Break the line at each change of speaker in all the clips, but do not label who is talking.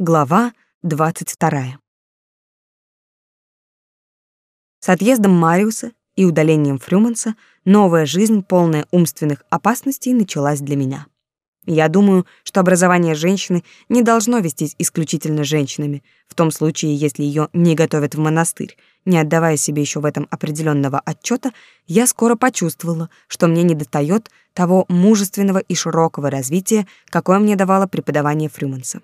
Глава 22. С отъездом Мариуса и удалением Фрюманса новая жизнь, полная умственных опасностей, началась для меня. Я думаю, что образование женщины не должно вестись исключительно женщинами, в том случае, если ее не готовят в монастырь. Не отдавая себе еще в этом определенного отчета, я скоро почувствовала, что мне недостает того мужественного и широкого развития, какое мне давало преподавание Фрюманса.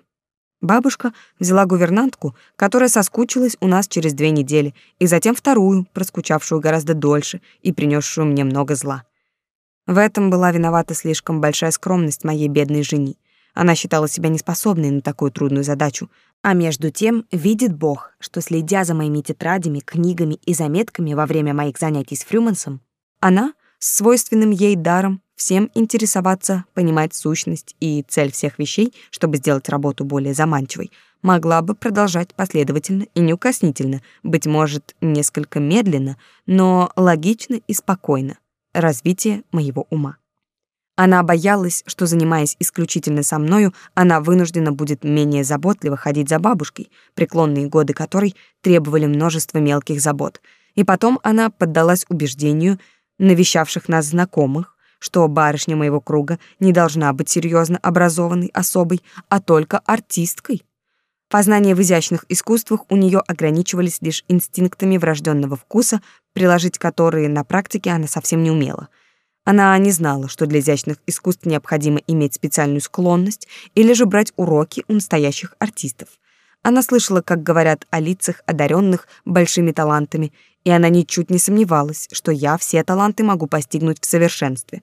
Бабушка взяла гувернантку, которая соскучилась у нас через две недели, и затем вторую, проскучавшую гораздо дольше и принесшую мне много зла. В этом была виновата слишком большая скромность моей бедной жени. Она считала себя неспособной на такую трудную задачу, а между тем видит Бог, что следя за моими тетрадями, книгами и заметками во время моих занятий с Фрюмансом, она, с свойственным ей даром, всем интересоваться, понимать сущность и цель всех вещей, чтобы сделать работу более заманчивой, могла бы продолжать последовательно и неукоснительно, быть может, несколько медленно, но логично и спокойно, развитие моего ума. Она боялась, что, занимаясь исключительно со мною, она вынуждена будет менее заботливо ходить за бабушкой, преклонные годы которой требовали множества мелких забот. И потом она поддалась убеждению навещавших нас знакомых, что барышня моего круга не должна быть серьезно образованной особой, а только артисткой. Познания в изящных искусствах у нее ограничивались лишь инстинктами врожденного вкуса, приложить которые на практике она совсем не умела. Она не знала, что для изящных искусств необходимо иметь специальную склонность или же брать уроки у настоящих артистов. Она слышала, как говорят о лицах, одаренных большими талантами, и она ничуть не сомневалась, что я все таланты могу постигнуть в совершенстве.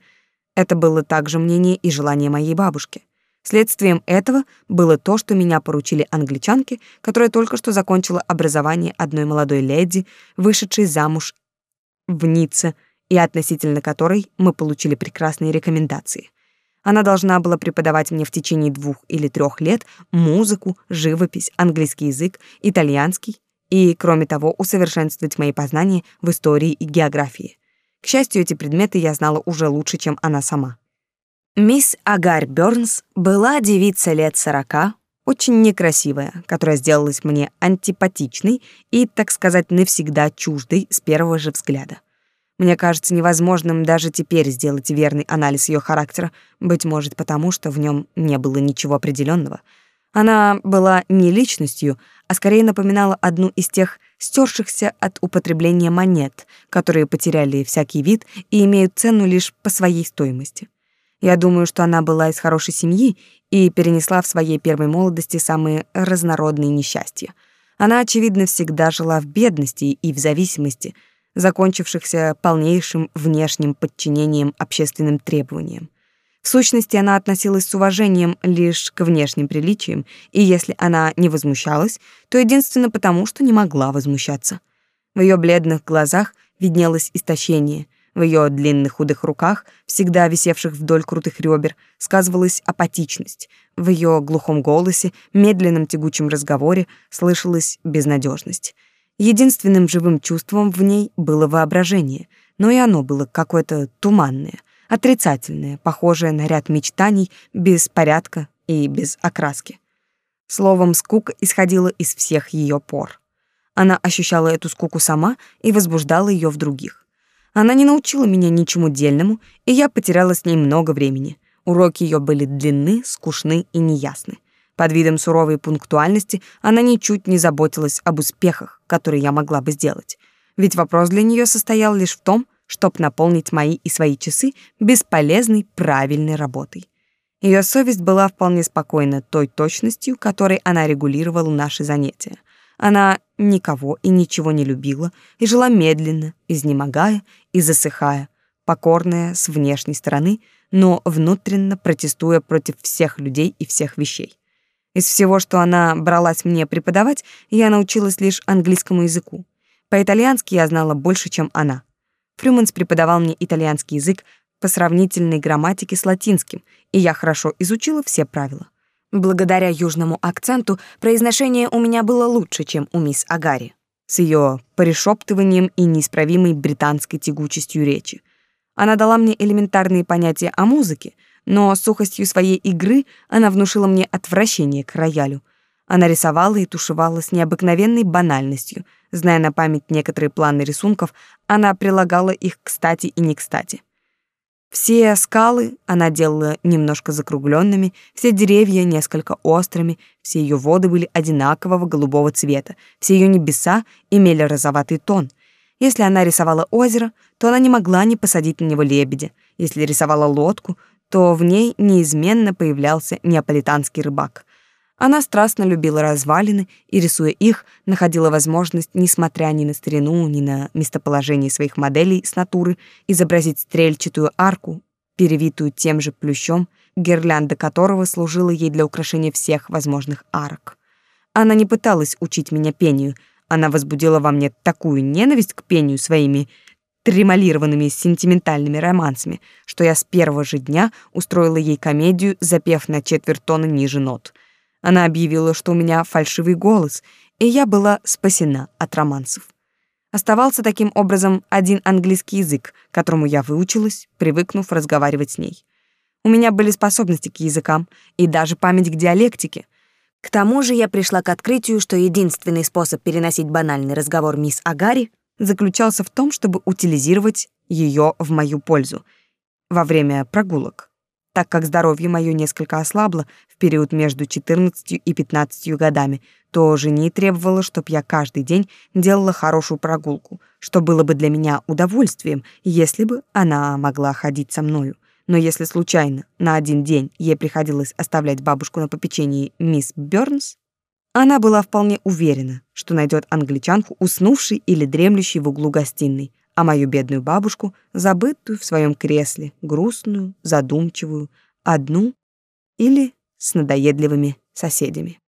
Это было также мнение и желание моей бабушки. Следствием этого было то, что меня поручили англичанке, которая только что закончила образование одной молодой леди, вышедшей замуж в Ницце, и относительно которой мы получили прекрасные рекомендации. Она должна была преподавать мне в течение двух или трех лет музыку, живопись, английский язык, итальянский и, кроме того, усовершенствовать мои познания в истории и географии. К счастью, эти предметы я знала уже лучше, чем она сама. Мисс Агарь Бёрнс была девица лет сорока, очень некрасивая, которая сделалась мне антипатичной и, так сказать, навсегда чуждой с первого же взгляда. Мне кажется невозможным даже теперь сделать верный анализ ее характера, быть может потому, что в нем не было ничего определенного — она была не личностью, а скорее напоминала одну из тех стершихся от употребления монет, которые потеряли всякий вид и имеют цену лишь по своей стоимости. Я думаю, что она была из хорошей семьи и перенесла в своей первой молодости самые разнородные несчастья. Она, очевидно, всегда жила в бедности и в зависимости, закончившихся полнейшим внешним подчинением общественным требованиям. В сущности, она относилась с уважением лишь к внешним приличиям, и если она не возмущалась, то единственно потому, что не могла возмущаться. В ее бледных глазах виднелось истощение, в ее длинных худых руках, всегда висевших вдоль крутых ребер, сказывалась апатичность, в ее глухом голосе, медленном тягучем разговоре слышалась безнадежность. Единственным живым чувством в ней было воображение, но и оно было какое-то туманное — отрицательное, похожее на ряд мечтаний без порядка и без окраски. Словом, скука исходила из всех ее пор. Она ощущала эту скуку сама и возбуждала ее в других. Она не научила меня ничему дельному, и я потеряла с ней много времени. Уроки ее были длинны, скучны и неясны. Под видом суровой пунктуальности она ничуть не заботилась об успехах, которые я могла бы сделать. Ведь вопрос для нее состоял лишь в том, чтоб наполнить мои и свои часы бесполезной правильной работой. Ее совесть была вполне спокойна той точностью, которой она регулировала наши занятия. Она никого и ничего не любила и жила медленно, изнемогая и засыхая, покорная с внешней стороны, но внутренно протестуя против всех людей и всех вещей. Из всего, что она бралась мне преподавать, я научилась лишь английскому языку. По-итальянски я знала больше, чем она. Фрюманс преподавал мне итальянский язык по сравнительной грамматике с латинским, и я хорошо изучила все правила. Благодаря южному акценту произношение у меня было лучше, чем у мисс Агари, с ее перешептыванием и неисправимой британской тягучестью речи. Она дала мне элементарные понятия о музыке, но сухостью своей игры она внушила мне отвращение к роялю. Она рисовала и тушевала с необыкновенной банальностью. Зная на память некоторые планы рисунков, она прилагала их кстати и не кстати. Все скалы она делала немножко закругленными, все деревья несколько острыми, все ее воды были одинакового голубого цвета, все ее небеса имели розоватый тон. Если она рисовала озеро, то она не могла не посадить на него лебедя. Если рисовала лодку, то в ней неизменно появлялся неаполитанский рыбак. Она страстно любила развалины и, рисуя их, находила возможность, несмотря ни на старину, ни на местоположение своих моделей с натуры, изобразить стрельчатую арку, перевитую тем же плющом, гирлянда которого служила ей для украшения всех возможных арок. Она не пыталась учить меня пению, она возбудила во мне такую ненависть к пению своими тремолированными сентиментальными романсами, что я с первого же дня устроила ей комедию, запев на четверть тона ниже нот — она объявила, что у меня фальшивый голос, и я была спасена от романсов. Оставался таким образом один английский язык, которому я выучилась, привыкнув разговаривать с ней. У меня были способности к языкам и даже память к диалектике. К тому же я пришла к открытию, что единственный способ переносить банальный разговор мисс Агари заключался в том, чтобы утилизировать ее в мою пользу во время прогулок так как здоровье мое несколько ослабло период между 14 и 15 годами, то жени требовала, чтоб я каждый день делала хорошую прогулку, что было бы для меня удовольствием, если бы она могла ходить со мною. Но если случайно на один день ей приходилось оставлять бабушку на попечении мисс Бёрнс, она была вполне уверена, что найдет англичанку, уснувшей или дремлющей в углу гостиной, а мою бедную бабушку, забытую в своем кресле, грустную, задумчивую, одну или с надоедливыми соседями.